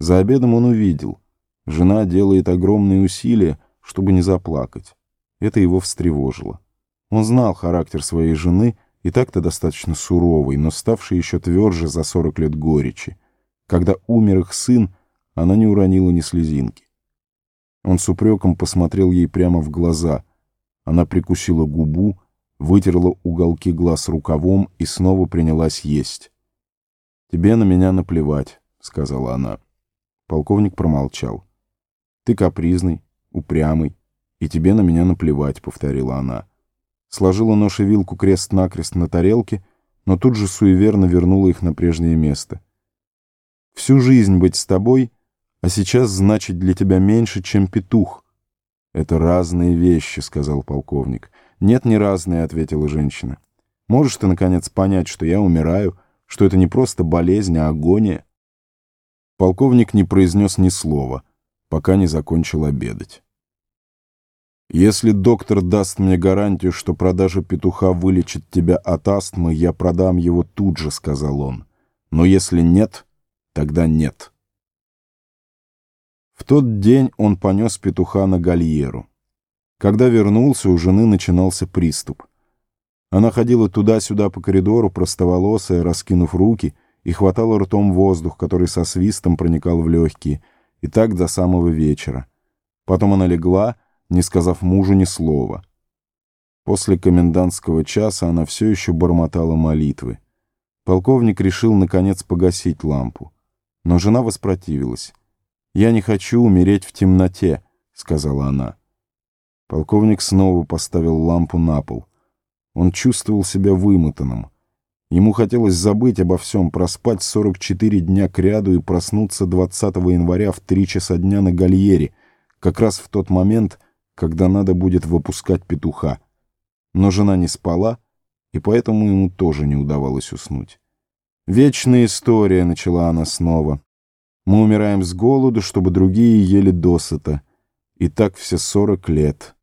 За обедом он увидел. Жена делает огромные усилия, чтобы не заплакать. Это его встревожило. Он знал характер своей жены, и так-то достаточно суровый, но ставший еще тверже за сорок лет горечи. Когда умер их сын, она не уронила ни слезинки. Он с упреком посмотрел ей прямо в глаза. Она прикусила губу, вытерла уголки глаз рукавом и снова принялась есть. «Тебе на меня наплевать», — сказала она. Полковник промолчал. «Ты капризный, упрямый, и тебе на меня наплевать», — повторила она. Сложила нож и вилку крест-накрест на тарелке, но тут же суеверно вернула их на прежнее место. «Всю жизнь быть с тобой, а сейчас значит для тебя меньше, чем петух». «Это разные вещи», — сказал полковник. «Нет, не разные», — ответила женщина. «Можешь ты, наконец, понять, что я умираю, что это не просто болезнь, а агония?» Полковник не произнес ни слова, пока не закончил обедать. «Если доктор даст мне гарантию, что продажа петуха вылечит тебя от астмы, я продам его тут же», — сказал он. «Но если нет, тогда нет». В тот день он понес петуха на гальеру. Когда вернулся, у жены начинался приступ. Она ходила туда-сюда по коридору, простоволосая, раскинув руки — и хватала ртом воздух, который со свистом проникал в легкие, и так до самого вечера. Потом она легла, не сказав мужу ни слова. После комендантского часа она все еще бормотала молитвы. Полковник решил, наконец, погасить лампу. Но жена воспротивилась. «Я не хочу умереть в темноте», — сказала она. Полковник снова поставил лампу на пол. Он чувствовал себя вымотанным. Ему хотелось забыть обо всем, проспать 44 дня кряду и проснуться 20 января в 3 часа дня на гальере, как раз в тот момент, когда надо будет выпускать петуха. Но жена не спала, и поэтому ему тоже не удавалось уснуть. «Вечная история», — начала она снова. «Мы умираем с голоду, чтобы другие ели досыта. И так все сорок лет».